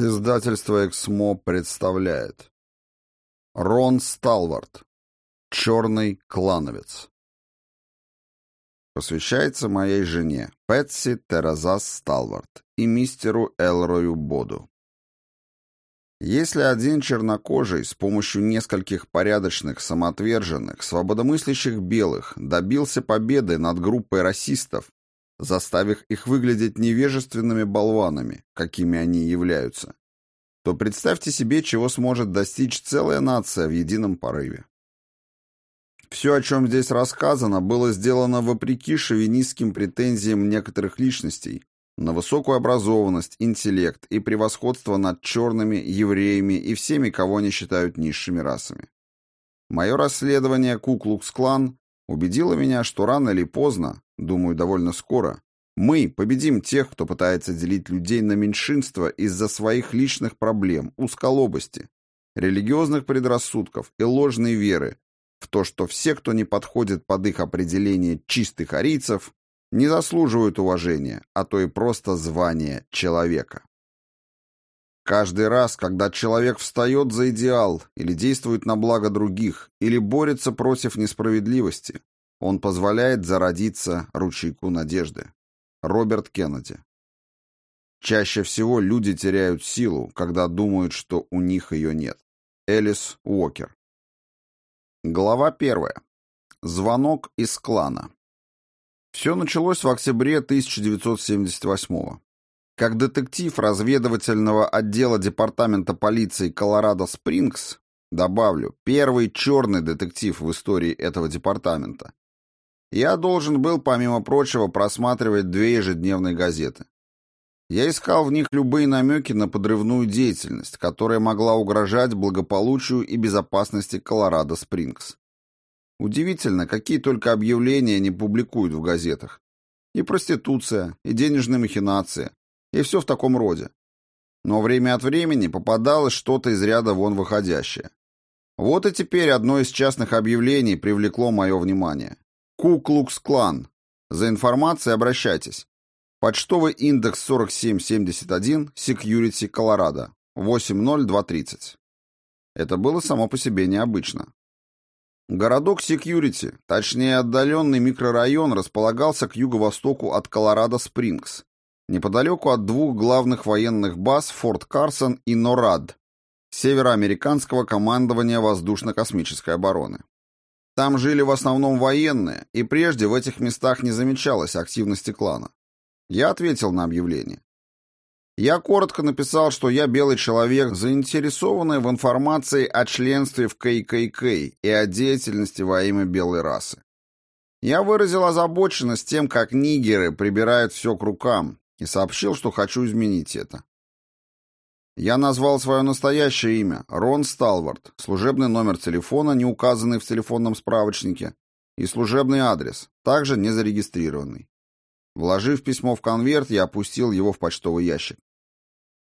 Издательство «Эксмо» представляет Рон Сталвард «Черный клановец» Посвящается моей жене Пэтси Теразас Сталвард и мистеру Элрою Боду. Если один чернокожий с помощью нескольких порядочных, самоотверженных, свободомыслящих белых добился победы над группой расистов, заставив их выглядеть невежественными болванами, какими они являются, то представьте себе, чего сможет достичь целая нация в едином порыве. Все, о чем здесь рассказано, было сделано вопреки шовинистским претензиям некоторых личностей на высокую образованность, интеллект и превосходство над черными, евреями и всеми, кого они считают низшими расами. Мое расследование Куклукс-клан убедило меня, что рано или поздно, думаю, довольно скоро, мы победим тех, кто пытается делить людей на меньшинства из-за своих личных проблем, узколобости, религиозных предрассудков и ложной веры в то, что все, кто не подходит под их определение чистых арийцев, не заслуживают уважения, а то и просто звания человека. Каждый раз, когда человек встает за идеал или действует на благо других, или борется против несправедливости, он позволяет зародиться ручейку надежды. Роберт Кеннеди. Чаще всего люди теряют силу, когда думают, что у них ее нет. Элис Уокер. Глава первая. Звонок из клана. Все началось в октябре 1978 -го. Как детектив разведывательного отдела департамента полиции Колорадо-Спрингс, добавлю, первый черный детектив в истории этого департамента, я должен был, помимо прочего, просматривать две ежедневные газеты. Я искал в них любые намеки на подрывную деятельность, которая могла угрожать благополучию и безопасности Колорадо-Спрингс. Удивительно, какие только объявления не публикуют в газетах. И проституция, и денежные махинации, и все в таком роде. Но время от времени попадалось что-то из ряда вон выходящее. Вот и теперь одно из частных объявлений привлекло мое внимание. Ку-Клукс-Клан. За информацией обращайтесь. Почтовый индекс 4771, Security, Колорадо. 80230. Это было само по себе необычно. Городок Секьюрити, точнее отдаленный микрорайон, располагался к юго-востоку от Колорадо-Спрингс, неподалеку от двух главных военных баз Форт Карсон и Норад, североамериканского командования воздушно-космической обороны. Там жили в основном военные, и прежде в этих местах не замечалось активности клана. Я ответил на объявление. Я коротко написал, что я белый человек, заинтересованный в информации о членстве в ККК и о деятельности во имя белой расы. Я выразил озабоченность тем, как нигеры прибирают все к рукам, и сообщил, что хочу изменить это. Я назвал свое настоящее имя — Рон Сталвард, служебный номер телефона, не указанный в телефонном справочнике, и служебный адрес, также не зарегистрированный. Вложив письмо в конверт, я опустил его в почтовый ящик.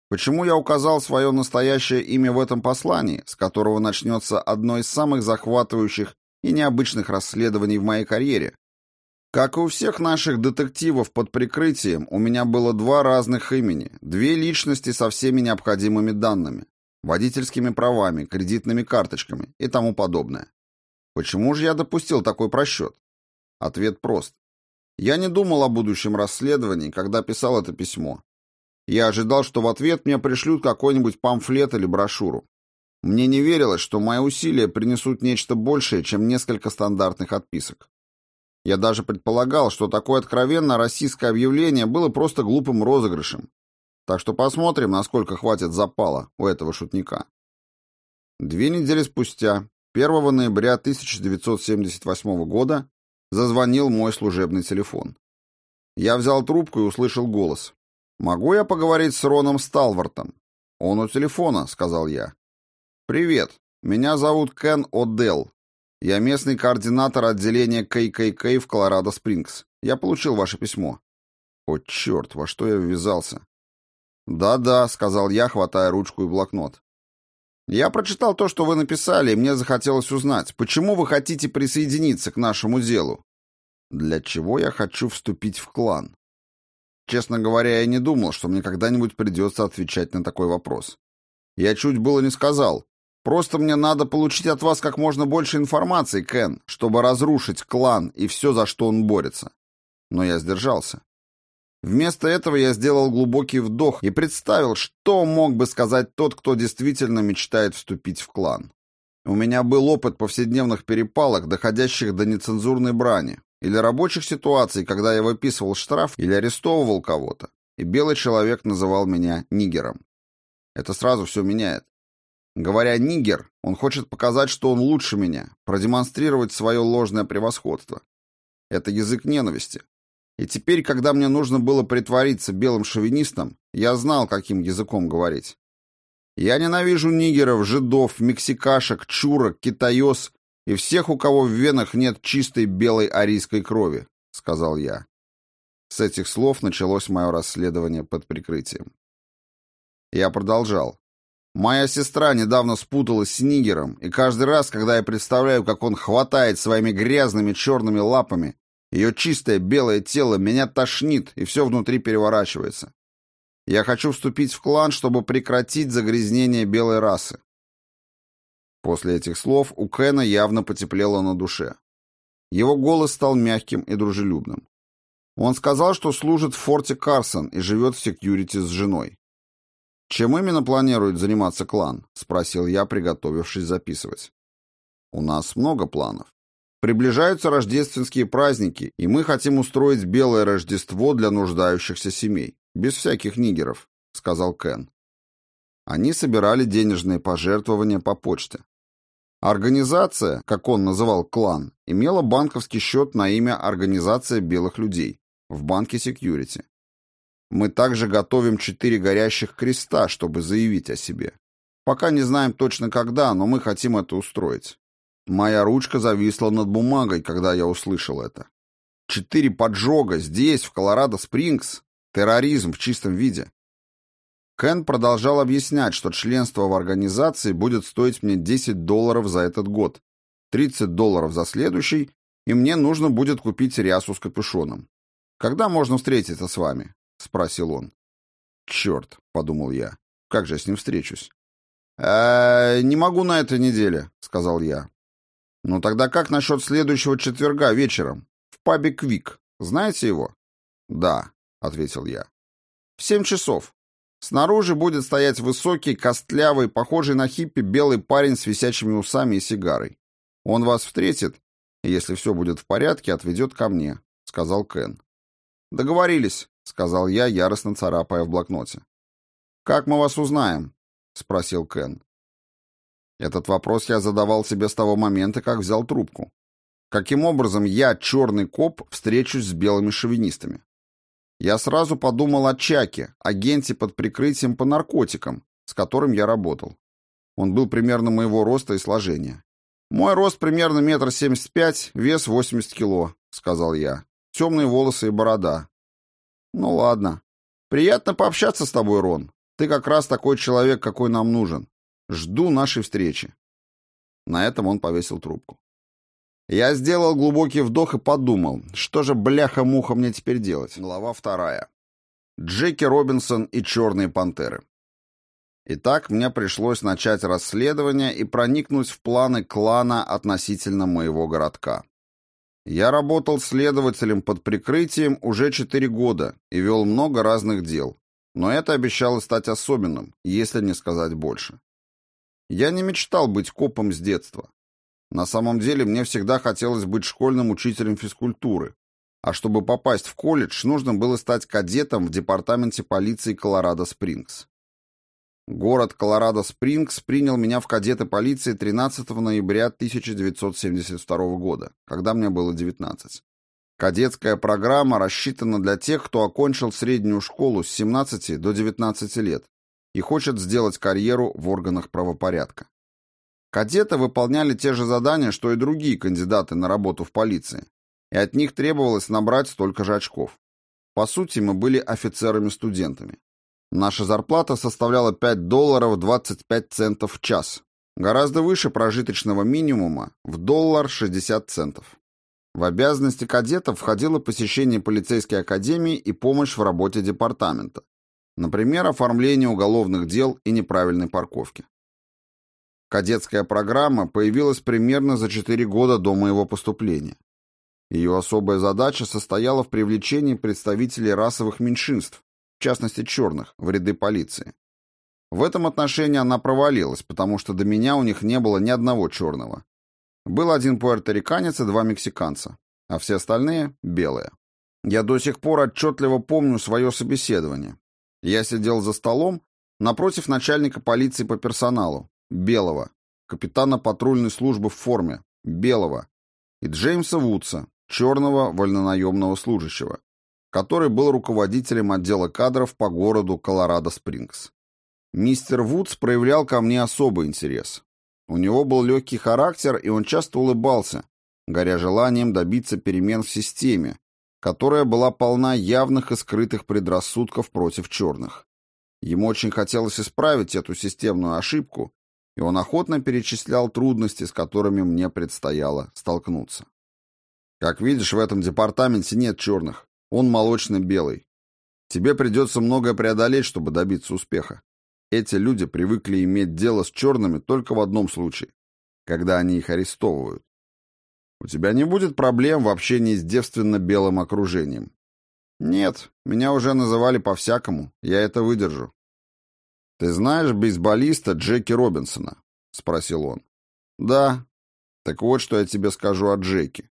Почему я указал свое настоящее имя в этом послании, с которого начнется одно из самых захватывающих и необычных расследований в моей карьере, как и у всех наших детективов под прикрытием, у меня было два разных имени, две личности со всеми необходимыми данными, водительскими правами, кредитными карточками и тому подобное. Почему же я допустил такой просчет? Ответ прост. Я не думал о будущем расследовании, когда писал это письмо. Я ожидал, что в ответ мне пришлют какой-нибудь памфлет или брошюру. Мне не верилось, что мои усилия принесут нечто большее, чем несколько стандартных отписок. Я даже предполагал, что такое откровенно российское объявление было просто глупым розыгрышем. Так что посмотрим, насколько хватит запала у этого шутника. Две недели спустя, 1 ноября 1978 года, зазвонил мой служебный телефон. Я взял трубку и услышал голос. «Могу я поговорить с Роном Сталвартом?» «Он у телефона», — сказал я. «Привет. Меня зовут Кен О'Делл. Я местный координатор отделения ККК в Колорадо-Спрингс. Я получил ваше письмо. О, черт, во что я ввязался? Да-да, сказал я, хватая ручку и блокнот. Я прочитал то, что вы написали, и мне захотелось узнать, почему вы хотите присоединиться к нашему делу? Для чего я хочу вступить в клан? Честно говоря, я не думал, что мне когда-нибудь придется отвечать на такой вопрос. Я чуть было не сказал. Просто мне надо получить от вас как можно больше информации, Кен, чтобы разрушить клан и все, за что он борется. Но я сдержался. Вместо этого я сделал глубокий вдох и представил, что мог бы сказать тот, кто действительно мечтает вступить в клан. У меня был опыт повседневных перепалок, доходящих до нецензурной брани, или рабочих ситуаций, когда я выписывал штраф или арестовывал кого-то, и белый человек называл меня нигером. Это сразу все меняет. Говоря «нигер», он хочет показать, что он лучше меня, продемонстрировать свое ложное превосходство. Это язык ненависти. И теперь, когда мне нужно было притвориться белым шовинистом, я знал, каким языком говорить. Я ненавижу нигеров, жидов, мексикашек, чурок, китаёс и всех, у кого в венах нет чистой белой арийской крови, сказал я. С этих слов началось мое расследование под прикрытием. Я продолжал. Моя сестра недавно спуталась с нигером, и каждый раз, когда я представляю, как он хватает своими грязными черными лапами ее чистое белое тело, меня тошнит, и все внутри переворачивается. Я хочу вступить в клан, чтобы прекратить загрязнение белой расы. После этих слов у Кена явно потеплело на душе. Его голос стал мягким и дружелюбным. Он сказал, что служит в форте Карсон и живет в секьюрити с женой. «Чем именно планирует заниматься клан?» — спросил я, приготовившись записывать. «У нас много планов. Приближаются рождественские праздники, и мы хотим устроить белое Рождество для нуждающихся семей, без всяких нигеров», — сказал Кен. Они собирали денежные пожертвования по почте. Организация, как он называл клан, имела банковский счет на имя «Организация белых людей» в банке Security. Мы также готовим четыре горящих креста, чтобы заявить о себе. Пока не знаем точно когда, но мы хотим это устроить. Моя ручка зависла над бумагой, когда я услышал это. Четыре поджога здесь, в Колорадо-Спрингс. Терроризм в чистом виде. Кен продолжал объяснять, что членство в организации будет стоить мне 10 долларов за этот год, 30 долларов за следующий, и мне нужно будет купить рясу с капюшоном. «Когда можно встретиться с вами?» — спросил он. «Черт», — подумал я, — «как же я с ним встречусь?» «Э, «Не могу на этой неделе», — сказал я. «Ну тогда как насчет следующего четверга вечером? В пабе «Квик». Знаете его?» «Да», — ответил я. «В семь часов. Снаружи будет стоять высокий, костлявый, похожий на хиппи белый парень с висячими усами и сигарой. Он вас встретит, и если все будет в порядке, отведет ко мне», — сказал Кен. «Договорились», — сказал я, яростно царапая в блокноте. «Как мы вас узнаем?» — спросил Кен. Этот вопрос я задавал себе с того момента, как взял трубку. Каким образом я, черный коп, встречусь с белыми шовинистами? Я сразу подумал о Чаке, агенте под прикрытием по наркотикам, с которым я работал. Он был примерно моего роста и сложения. «Мой рост примерно метр семьдесят пять, вес восемьдесят кило», — сказал я. «Темные волосы и борода». «Ну ладно. Приятно пообщаться с тобой, Рон. Ты как раз такой человек, какой нам нужен. Жду нашей встречи. На этом он повесил трубку. Я сделал глубокий вдох и подумал, что же бляха-муха мне теперь делать. Глава вторая. Джеки Робинсон и Черные пантеры. Итак, мне пришлось начать расследование и проникнуть в планы клана относительно моего городка. Я работал следователем под прикрытием уже четыре года и вел много разных дел, но это обещало стать особенным, если не сказать больше. Я не мечтал быть копом с детства. На самом деле мне всегда хотелось быть школьным учителем физкультуры, а чтобы попасть в колледж, нужно было стать кадетом в департаменте полиции Колорадо-Спрингс. Город Колорадо-Спрингс принял меня в кадеты полиции 13 ноября 1972 года, когда мне было 19. Кадетская программа рассчитана для тех, кто окончил среднюю школу с 17 до 19 лет и хочет сделать карьеру в органах правопорядка. Кадеты выполняли те же задания, что и другие кандидаты на работу в полиции, и от них требовалось набрать столько же очков. По сути, мы были офицерами-студентами. Наша зарплата составляла 5 долларов 25 центов в час, гораздо выше прожиточного минимума в доллар 60 центов. В обязанности кадетов входило посещение полицейской академии и помощь в работе департамента. Например, оформление уголовных дел и неправильной парковки. Кадетская программа появилась примерно за 4 года до моего поступления. Ее особая задача состояла в привлечении представителей расовых меньшинств, в частности черных, в ряды полиции. В этом отношении она провалилась, потому что до меня у них не было ни одного черного. Был один пуэрториканец и два мексиканца, а все остальные — белые. Я до сих пор отчетливо помню свое собеседование. Я сидел за столом напротив начальника полиции по персоналу, белого, капитана патрульной службы в форме, белого, и Джеймса Вудса, черного вольнонаемного служащего, который был руководителем отдела кадров по городу Колорадо-Спрингс. Мистер Вудс проявлял ко мне особый интерес. У него был легкий характер, и он часто улыбался, горя желанием добиться перемен в системе, которая была полна явных и скрытых предрассудков против черных. Ему очень хотелось исправить эту системную ошибку, и он охотно перечислял трудности, с которыми мне предстояло столкнуться. Как видишь, в этом департаменте нет черных. Он молочно-белый. Тебе придется многое преодолеть, чтобы добиться успеха. Эти люди привыкли иметь дело с черными только в одном случае, когда они их арестовывают. У тебя не будет проблем в общении с девственно-белым окружением. Нет, меня уже называли по-всякому, я это выдержу. Ты знаешь бейсболиста Джеки Робинсона? Спросил он. Да. Так вот, что я тебе скажу о Джеки.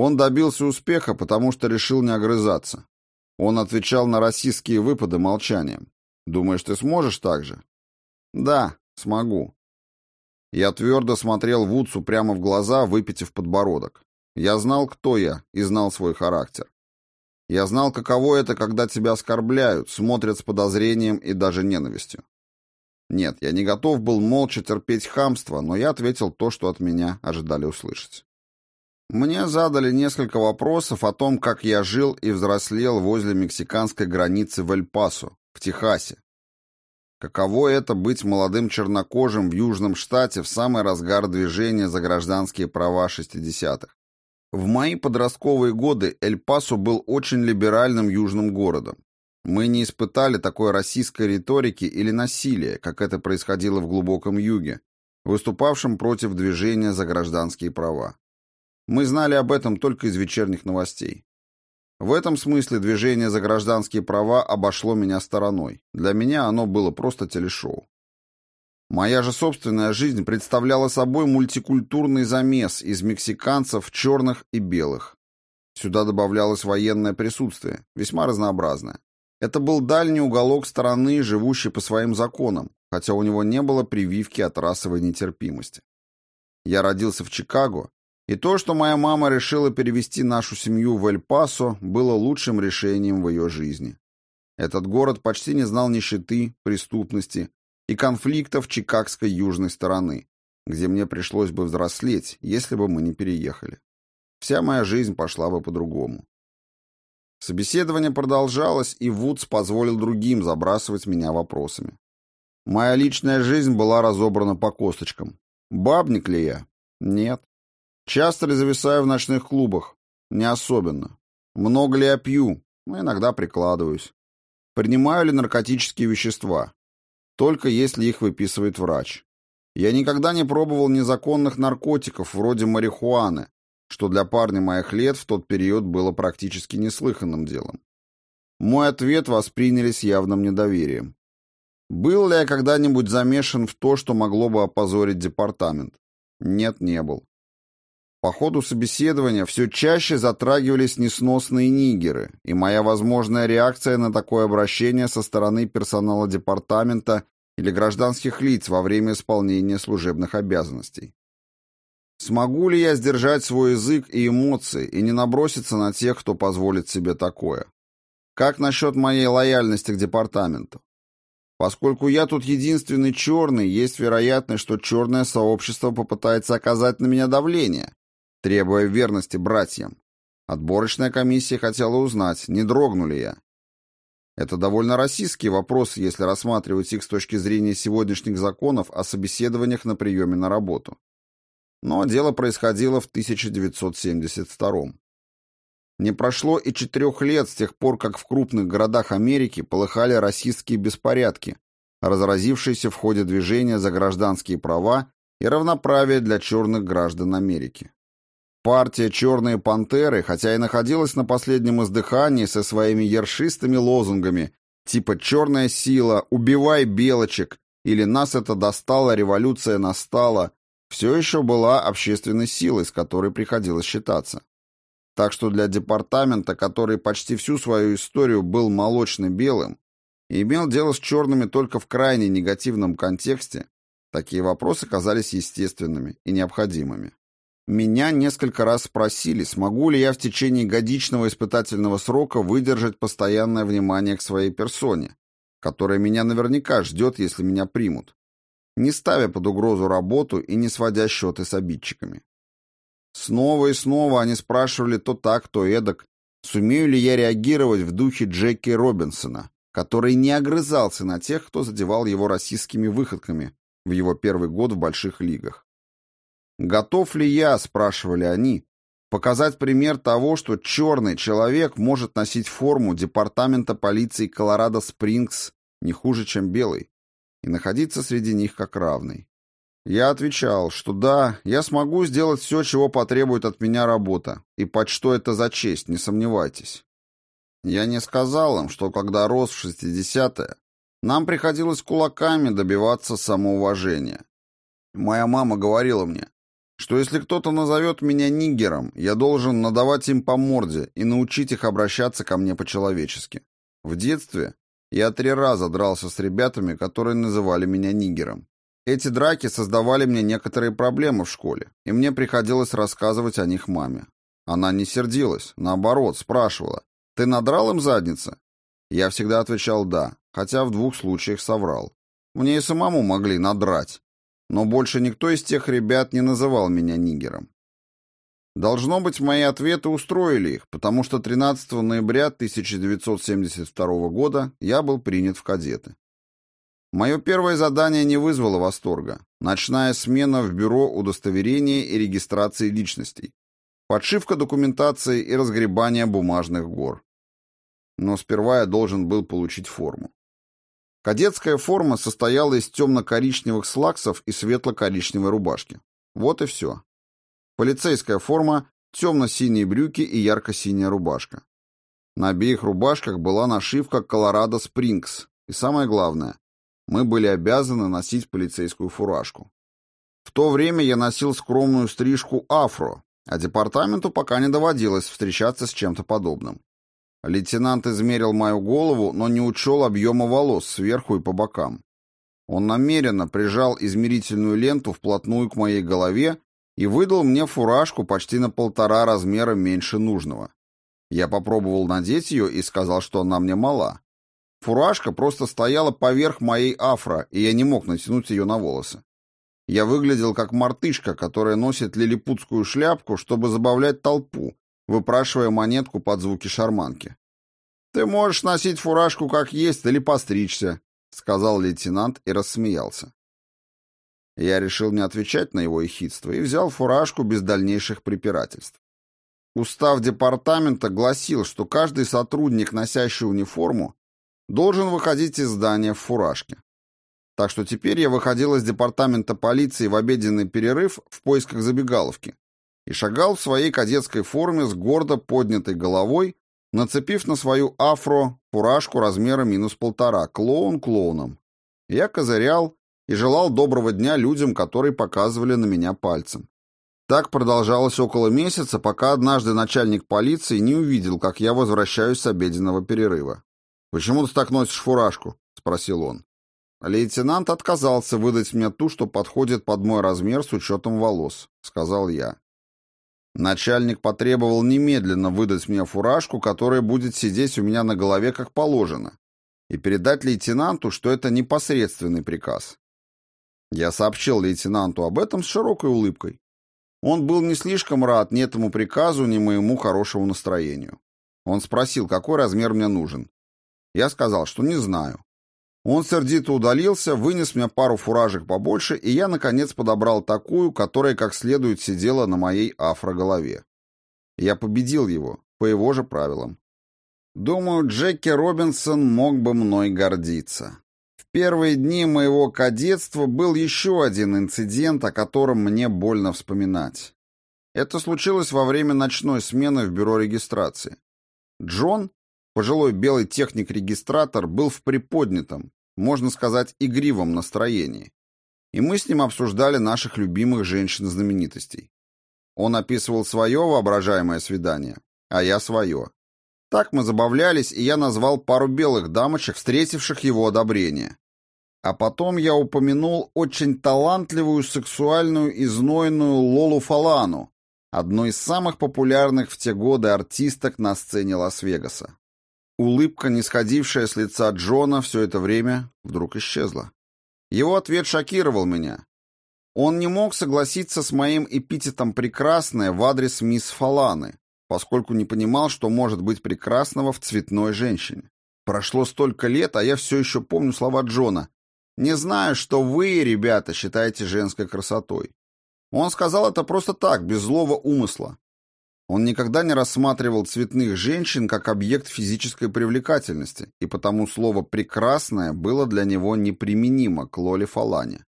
Он добился успеха, потому что решил не огрызаться. Он отвечал на российские выпады молчанием. Думаешь, ты сможешь так же? Да, смогу. Я твердо смотрел Вудсу прямо в глаза, выпитив подбородок. Я знал, кто я, и знал свой характер. Я знал, каково это, когда тебя оскорбляют, смотрят с подозрением и даже ненавистью. Нет, я не готов был молча терпеть хамство, но я ответил то, что от меня ожидали услышать. Мне задали несколько вопросов о том, как я жил и взрослел возле мексиканской границы в Эль-Пасо, в Техасе, Каково это быть молодым чернокожим в Южном штате в самый разгар движения за гражданские права 60-х? В мои подростковые годы Эль-Пасо был очень либеральным южным городом. Мы не испытали такой российской риторики или насилия, как это происходило в глубоком юге, выступавшем против движения за гражданские права. Мы знали об этом только из вечерних новостей. В этом смысле движение за гражданские права обошло меня стороной. Для меня оно было просто телешоу. Моя же собственная жизнь представляла собой мультикультурный замес из мексиканцев, черных и белых. Сюда добавлялось военное присутствие, весьма разнообразное. Это был дальний уголок страны, живущий по своим законам, хотя у него не было прививки от расовой нетерпимости. Я родился в Чикаго и то, что моя мама решила перевести нашу семью в Эль-Пасо, было лучшим решением в ее жизни. Этот город почти не знал нищеты, преступности и конфликтов чикагской южной стороны, где мне пришлось бы взрослеть, если бы мы не переехали. Вся моя жизнь пошла бы по-другому. Собеседование продолжалось, и Вудс позволил другим забрасывать меня вопросами. Моя личная жизнь была разобрана по косточкам. Бабник ли я? Нет. Часто ли зависаю в ночных клубах? Не особенно. Много ли я пью? Ну, иногда прикладываюсь. Принимаю ли наркотические вещества? Только если их выписывает врач. Я никогда не пробовал незаконных наркотиков, вроде марихуаны, что для парня моих лет в тот период было практически неслыханным делом. Мой ответ восприняли с явным недоверием. Был ли я когда-нибудь замешан в то, что могло бы опозорить департамент? Нет, не был. По ходу собеседования все чаще затрагивались несносные нигеры, и моя возможная реакция на такое обращение со стороны персонала департамента или гражданских лиц во время исполнения служебных обязанностей. Смогу ли я сдержать свой язык и эмоции и не наброситься на тех, кто позволит себе такое? Как насчет моей лояльности к департаменту? Поскольку я тут единственный черный, есть вероятность, что черное сообщество попытается оказать на меня давление, требуя верности братьям. Отборочная комиссия хотела узнать, не дрогну ли я. Это довольно российский вопрос, если рассматривать их с точки зрения сегодняшних законов о собеседованиях на приеме на работу. но дело происходило в 1972 Не прошло и четырех лет с тех пор, как в крупных городах Америки полыхали расистские беспорядки, разразившиеся в ходе движения за гражданские права и равноправие для черных граждан Америки. Партия «Черные пантеры», хотя и находилась на последнем издыхании со своими ершистыми лозунгами типа «Черная сила», «Убивай белочек» или «Нас это достало, революция настала», все еще была общественной силой, с которой приходилось считаться. Так что для департамента, который почти всю свою историю был молочно-белым и имел дело с черными только в крайне негативном контексте, такие вопросы казались естественными и необходимыми. Меня несколько раз спросили, смогу ли я в течение годичного испытательного срока выдержать постоянное внимание к своей персоне, которая меня наверняка ждет, если меня примут, не ставя под угрозу работу и не сводя счеты с обидчиками. Снова и снова они спрашивали то так, то эдак, сумею ли я реагировать в духе Джеки Робинсона, который не огрызался на тех, кто задевал его российскими выходками в его первый год в больших лигах. Готов ли я, спрашивали они, показать пример того, что черный человек может носить форму департамента полиции Колорадо-Спрингс не хуже, чем белый, и находиться среди них как равный. Я отвечал, что да, я смогу сделать все, чего потребует от меня работа, и под что это за честь, не сомневайтесь. Я не сказал им, что когда рос в 60-е, нам приходилось кулаками добиваться самоуважения. Моя мама говорила мне, что если кто-то назовет меня нигером, я должен надавать им по морде и научить их обращаться ко мне по-человечески. В детстве я три раза дрался с ребятами, которые называли меня нигером. Эти драки создавали мне некоторые проблемы в школе, и мне приходилось рассказывать о них маме. Она не сердилась, наоборот, спрашивала, «Ты надрал им задницы?» Я всегда отвечал «да», хотя в двух случаях соврал. Мне и самому могли надрать, но больше никто из тех ребят не называл меня нигером. Должно быть, мои ответы устроили их, потому что 13 ноября 1972 года я был принят в кадеты. Мое первое задание не вызвало восторга. Ночная смена в бюро удостоверения и регистрации личностей. Подшивка документации и разгребание бумажных гор. Но сперва я должен был получить форму. Кадетская форма состояла из темно-коричневых слаксов и светло-коричневой рубашки. Вот и все. Полицейская форма, темно-синие брюки и ярко-синяя рубашка. На обеих рубашках была нашивка «Колорадо Спрингс». И самое главное, мы были обязаны носить полицейскую фуражку. В то время я носил скромную стрижку афро, а департаменту пока не доводилось встречаться с чем-то подобным. Лейтенант измерил мою голову, но не учел объема волос сверху и по бокам. Он намеренно прижал измерительную ленту вплотную к моей голове и выдал мне фуражку почти на полтора размера меньше нужного. Я попробовал надеть ее и сказал, что она мне мала. Фуражка просто стояла поверх моей афро, и я не мог натянуть ее на волосы. Я выглядел как мартышка, которая носит лилипутскую шляпку, чтобы забавлять толпу, выпрашивая монетку под звуки шарманки. «Ты можешь носить фуражку как есть или постричься», — сказал лейтенант и рассмеялся. Я решил не отвечать на его ехидство и взял фуражку без дальнейших препирательств. Устав департамента гласил, что каждый сотрудник, носящий униформу, должен выходить из здания в фуражке. Так что теперь я выходил из департамента полиции в обеденный перерыв в поисках забегаловки, и шагал в своей кадетской форме с гордо поднятой головой, нацепив на свою афро фуражку размера минус полтора, клоун клоуном. Я козырял и желал доброго дня людям, которые показывали на меня пальцем. Так продолжалось около месяца, пока однажды начальник полиции не увидел, как я возвращаюсь с обеденного перерыва. «Почему ты так носишь фуражку?» — спросил он. Лейтенант отказался выдать мне ту, что подходит под мой размер с учетом волос, — сказал я. Начальник потребовал немедленно выдать мне фуражку, которая будет сидеть у меня на голове как положено, и передать лейтенанту, что это непосредственный приказ. Я сообщил лейтенанту об этом с широкой улыбкой. Он был не слишком рад ни этому приказу, ни моему хорошему настроению. Он спросил, какой размер мне нужен. Я сказал, что не знаю. Он сердито удалился, вынес мне пару фуражек побольше, и я, наконец, подобрал такую, которая как следует сидела на моей афроголове. Я победил его, по его же правилам. Думаю, Джеки Робинсон мог бы мной гордиться. В первые дни моего кадетства был еще один инцидент, о котором мне больно вспоминать. Это случилось во время ночной смены в бюро регистрации. Джон, пожилой белый техник-регистратор, был в приподнятом, можно сказать, игривом настроении. И мы с ним обсуждали наших любимых женщин-знаменитостей. Он описывал свое воображаемое свидание, а я свое. Так мы забавлялись, и я назвал пару белых дамочек, встретивших его одобрение. А потом я упомянул очень талантливую сексуальную и знойную Лолу Фалану, одну из самых популярных в те годы артисток на сцене Лас-Вегаса. Улыбка, не сходившая с лица Джона все это время, вдруг исчезла. Его ответ шокировал меня. Он не мог согласиться с моим эпитетом «прекрасная» в адрес мисс Фаланы, поскольку не понимал, что может быть прекрасного в цветной женщине. Прошло столько лет, а я все еще помню слова Джона. «Не знаю, что вы, ребята, считаете женской красотой». Он сказал это просто так, без злого умысла. Он никогда не рассматривал цветных женщин как объект физической привлекательности, и потому слово «прекрасное» было для него неприменимо к Лоле Фалане.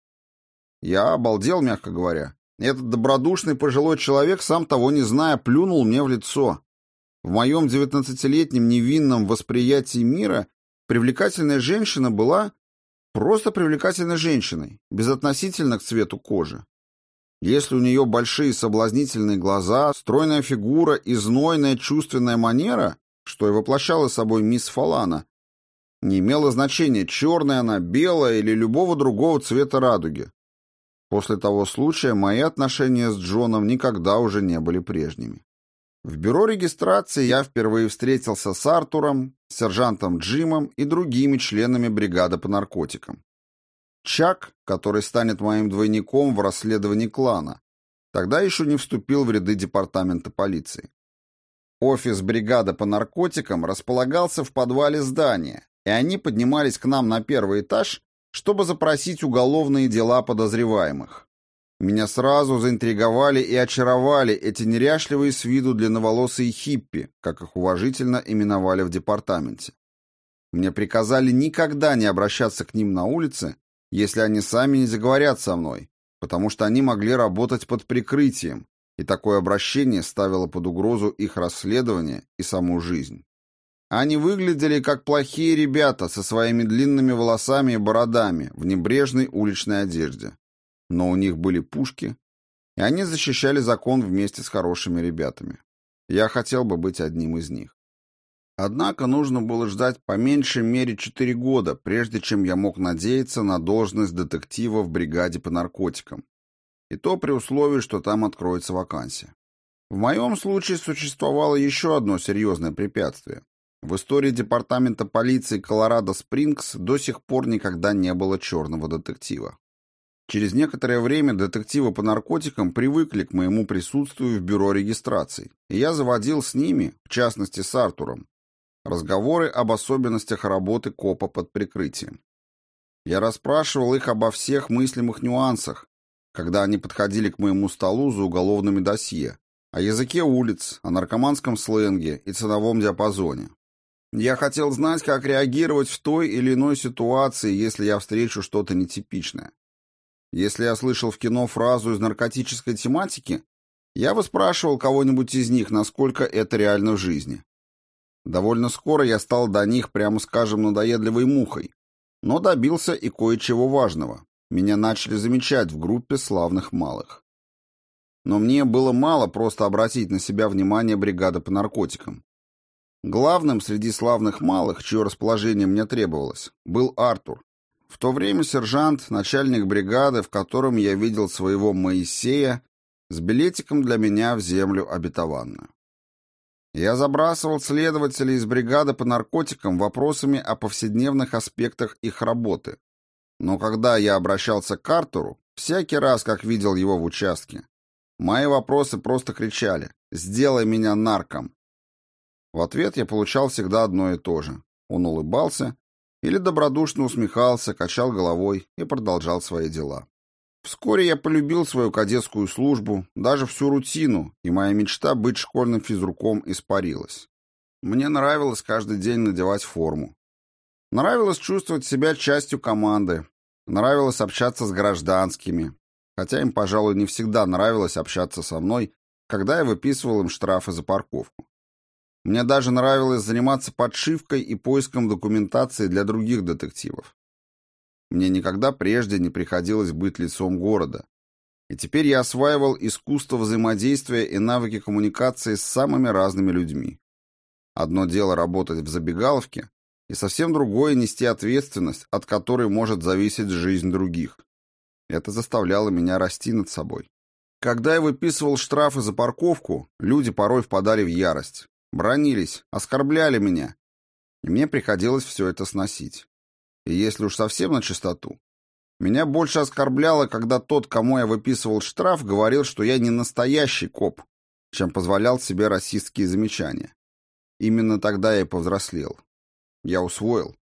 Я обалдел, мягко говоря. Этот добродушный пожилой человек, сам того не зная, плюнул мне в лицо. В моем девятнадцатилетнем невинном восприятии мира привлекательная женщина была просто привлекательной женщиной, безотносительно к цвету кожи. Если у нее большие соблазнительные глаза, стройная фигура и знойная чувственная манера, что и воплощала собой мисс Фалана, не имело значения, черная она, белая или любого другого цвета радуги. После того случая мои отношения с Джоном никогда уже не были прежними. В бюро регистрации я впервые встретился с Артуром, сержантом Джимом и другими членами бригады по наркотикам. Чак, который станет моим двойником в расследовании клана, тогда еще не вступил в ряды департамента полиции. Офис бригады по наркотикам располагался в подвале здания, и они поднимались к нам на первый этаж, чтобы запросить уголовные дела подозреваемых. Меня сразу заинтриговали и очаровали эти неряшливые с виду длинноволосые хиппи, как их уважительно именовали в департаменте. Мне приказали никогда не обращаться к ним на улице если они сами не заговорят со мной, потому что они могли работать под прикрытием, и такое обращение ставило под угрозу их расследование и саму жизнь. Они выглядели как плохие ребята со своими длинными волосами и бородами в небрежной уличной одежде. Но у них были пушки, и они защищали закон вместе с хорошими ребятами. Я хотел бы быть одним из них. Однако нужно было ждать по меньшей мере четыре года, прежде чем я мог надеяться на должность детектива в бригаде по наркотикам. И то при условии, что там откроется вакансия. В моем случае существовало еще одно серьезное препятствие. В истории департамента полиции Колорадо-Спрингс до сих пор никогда не было черного детектива. Через некоторое время детективы по наркотикам привыкли к моему присутствию в бюро регистрации, и я заводил с ними, в частности с Артуром, Разговоры об особенностях работы копа под прикрытием. Я расспрашивал их обо всех мыслимых нюансах, когда они подходили к моему столу за уголовными досье, о языке улиц, о наркоманском сленге и ценовом диапазоне. Я хотел знать, как реагировать в той или иной ситуации, если я встречу что-то нетипичное. Если я слышал в кино фразу из наркотической тематики, я выспрашивал кого-нибудь из них, насколько это реально в жизни. Довольно скоро я стал до них, прямо скажем, надоедливой мухой, но добился и кое-чего важного. Меня начали замечать в группе славных малых. Но мне было мало просто обратить на себя внимание бригады по наркотикам. Главным среди славных малых, чье расположение мне требовалось, был Артур. В то время сержант, начальник бригады, в котором я видел своего Моисея, с билетиком для меня в землю обетованную. Я забрасывал следователей из бригады по наркотикам вопросами о повседневных аспектах их работы. Но когда я обращался к Артуру, всякий раз, как видел его в участке, мои вопросы просто кричали «Сделай меня нарком!». В ответ я получал всегда одно и то же. Он улыбался, или добродушно усмехался, качал головой и продолжал свои дела. Вскоре я полюбил свою кадетскую службу, даже всю рутину, и моя мечта быть школьным физруком испарилась. Мне нравилось каждый день надевать форму. Нравилось чувствовать себя частью команды. Нравилось общаться с гражданскими. Хотя им, пожалуй, не всегда нравилось общаться со мной, когда я выписывал им штрафы за парковку. Мне даже нравилось заниматься подшивкой и поиском документации для других детективов. Мне никогда прежде не приходилось быть лицом города. И теперь я осваивал искусство взаимодействия и навыки коммуникации с самыми разными людьми. Одно дело работать в забегаловке, и совсем другое нести ответственность, от которой может зависеть жизнь других. Это заставляло меня расти над собой. Когда я выписывал штрафы за парковку, люди порой впадали в ярость. Бронились, оскорбляли меня. И мне приходилось все это сносить. И если уж совсем на чистоту, меня больше оскорбляло, когда тот, кому я выписывал штраф, говорил, что я не настоящий коп, чем позволял себе расистские замечания. Именно тогда я повзрослел. Я усвоил,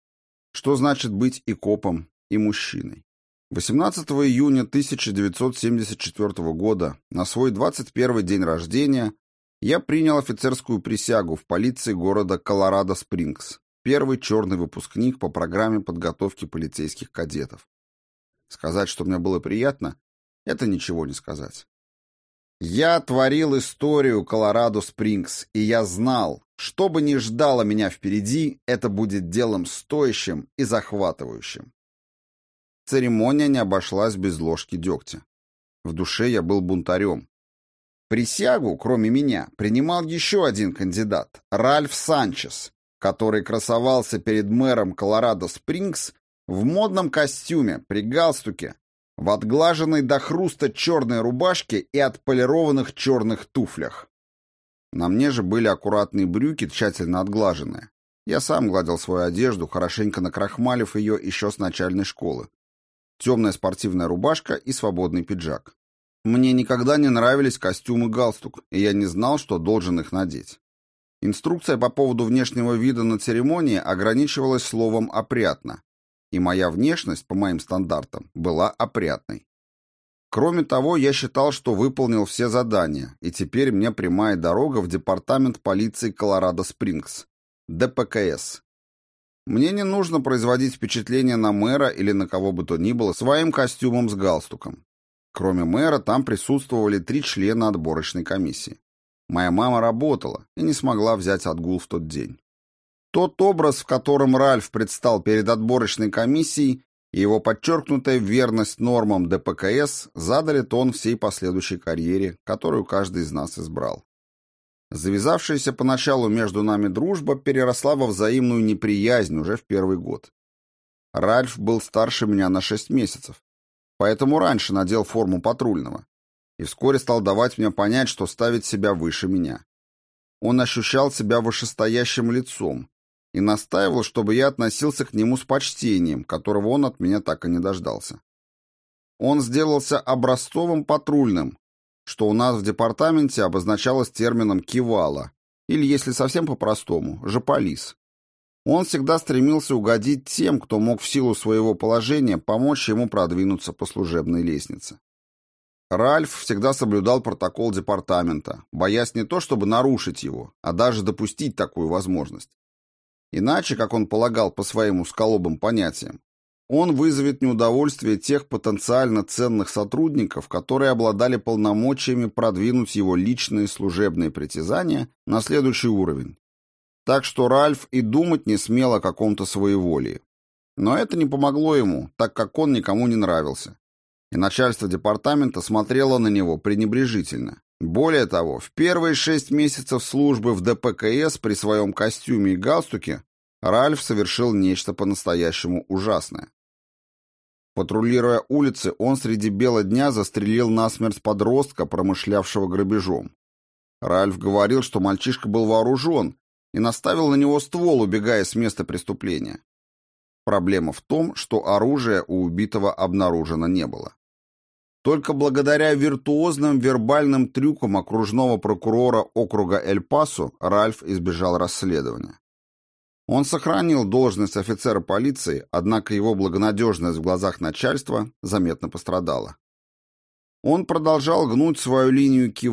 что значит быть и копом, и мужчиной. 18 июня 1974 года, на свой 21 день рождения, я принял офицерскую присягу в полиции города Колорадо-Спрингс, первый черный выпускник по программе подготовки полицейских кадетов. Сказать, что мне было приятно, это ничего не сказать. Я творил историю Колорадо-Спрингс, и я знал, что бы ни ждало меня впереди, это будет делом стоящим и захватывающим. Церемония не обошлась без ложки дегтя. В душе я был бунтарем, Присягу, кроме меня, принимал еще один кандидат, Ральф Санчес, который красовался перед мэром Колорадо-Спрингс в модном костюме, при галстуке, в отглаженной до хруста черной рубашке и отполированных черных туфлях. На мне же были аккуратные брюки, тщательно отглаженные. Я сам гладил свою одежду, хорошенько накрахмалив ее еще с начальной школы. Темная спортивная рубашка и свободный пиджак. Мне никогда не нравились костюм и галстук, и я не знал, что должен их надеть. Инструкция по поводу внешнего вида на церемонии ограничивалась словом «опрятно», и моя внешность, по моим стандартам, была опрятной. Кроме того, я считал, что выполнил все задания, и теперь мне прямая дорога в департамент полиции Колорадо-Спрингс, ДПКС. Мне не нужно производить впечатление на мэра или на кого бы то ни было своим костюмом с галстуком. Кроме мэра, там присутствовали три члена отборочной комиссии. Моя мама работала и не смогла взять отгул в тот день. Тот образ, в котором Ральф предстал перед отборочной комиссией, и его подчеркнутая верность нормам ДПКС задали тон всей последующей карьере, которую каждый из нас избрал. Завязавшаяся поначалу между нами дружба переросла во взаимную неприязнь уже в первый год. Ральф был старше меня на шесть месяцев, поэтому раньше надел форму патрульного и вскоре стал давать мне понять, что ставит себя выше меня. Он ощущал себя вышестоящим лицом и настаивал, чтобы я относился к нему с почтением, которого он от меня так и не дождался. Он сделался образцовым патрульным, что у нас в департаменте обозначалось термином «кивала», или, если совсем по-простому, «жополис». Он всегда стремился угодить тем, кто мог в силу своего положения помочь ему продвинуться по служебной лестнице. Ральф всегда соблюдал протокол департамента, боясь не то чтобы нарушить его, а даже допустить такую возможность. Иначе, как он полагал по своим усколобым понятиям, он вызовет неудовольствие тех потенциально ценных сотрудников, которые обладали полномочиями продвинуть его личные служебные притязания на следующий уровень, так что Ральф и думать не смел о каком-то своеволии. Но это не помогло ему, так как он никому не нравился. И начальство департамента смотрело на него пренебрежительно. Более того, в первые шесть месяцев службы в ДПКС при своем костюме и галстуке Ральф совершил нечто по-настоящему ужасное. Патрулируя улицы, он среди бела дня застрелил насмерть подростка, промышлявшего грабежом. Ральф говорил, что мальчишка был вооружен и наставил на него ствол, убегая с места преступления. Проблема в том, что оружия у убитого обнаружено не было. Только благодаря виртуозным вербальным трюкам окружного прокурора округа Эль-Пасо Ральф избежал расследования. Он сохранил должность офицера полиции, однако его благонадежность в глазах начальства заметно пострадала. Он продолжал гнуть свою линию кивания,